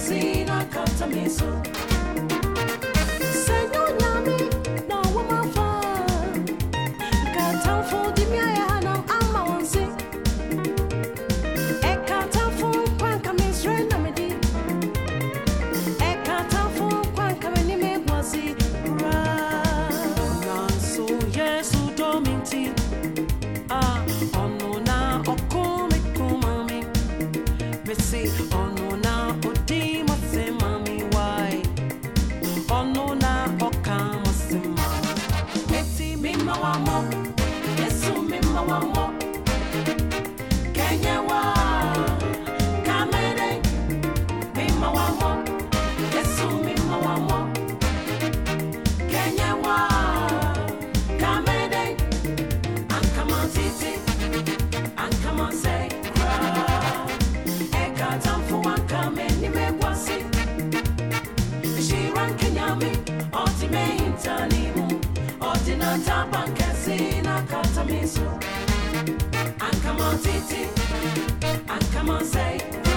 See, her come to me soon. this. And come on, Titi. And come on, say.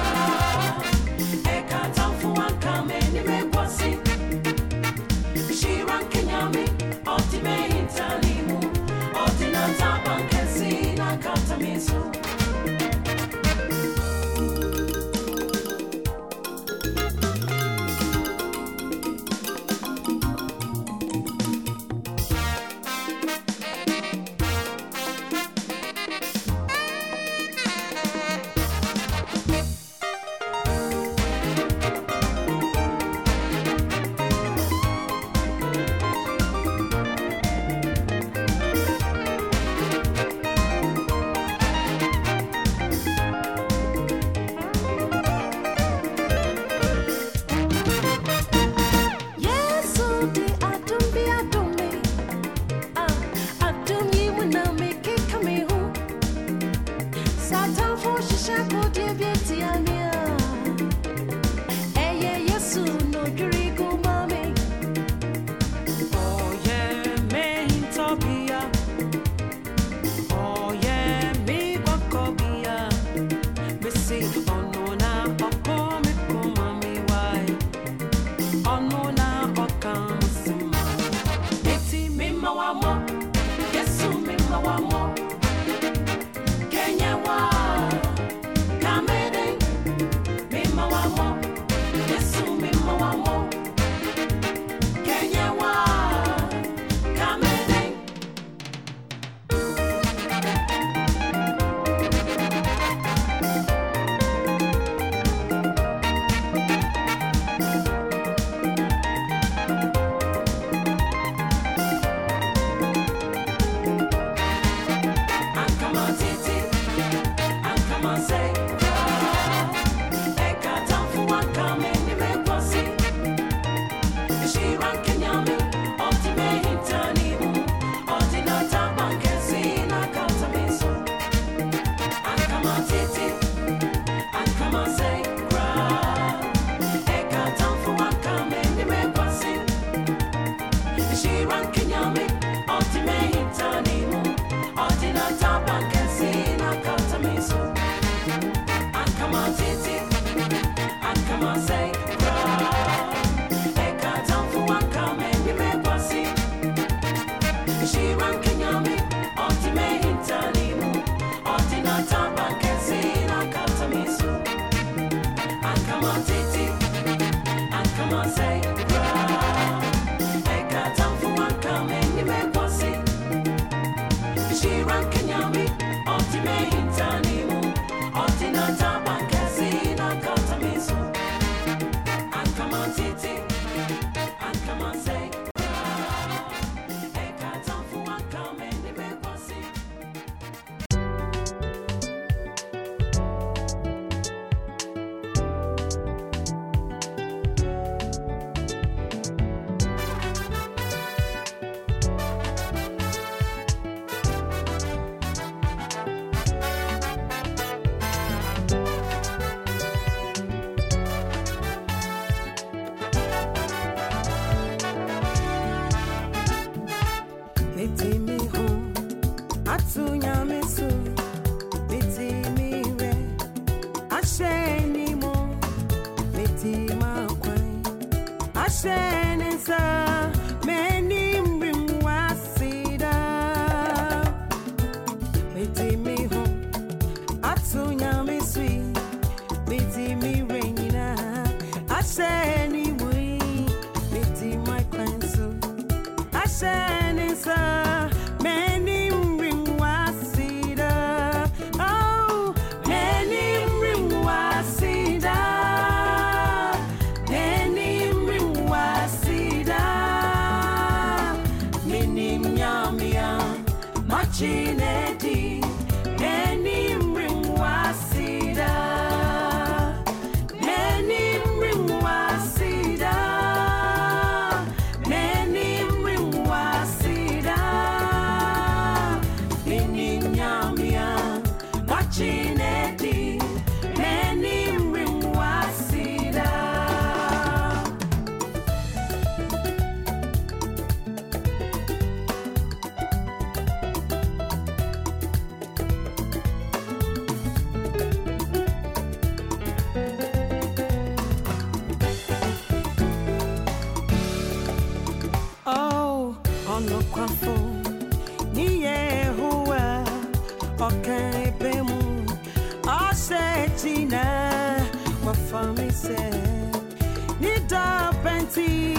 Penti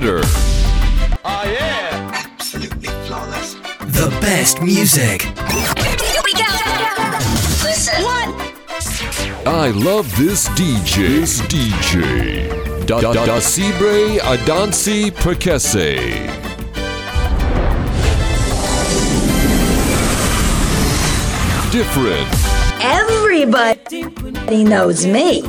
better. Oh, yeah. Absolutely flawless. The best music. Here we go. Listen. What? I love this DJ. This DJ. Da da da Sibre Adansi Prekese. Different. Everybody knows me.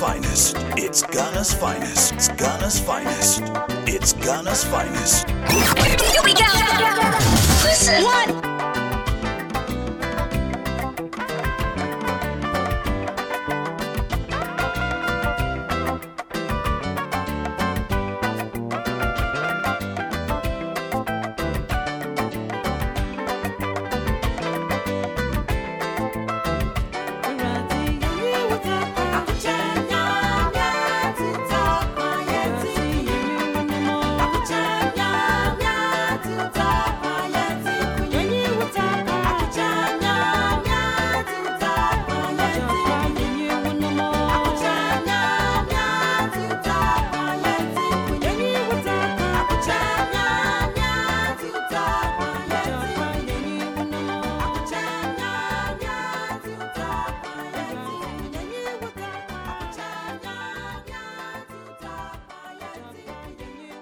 finest. It's Ghana's finest. It's Ghana's finest. It's Ghana's finest. Here we go. Listen. One.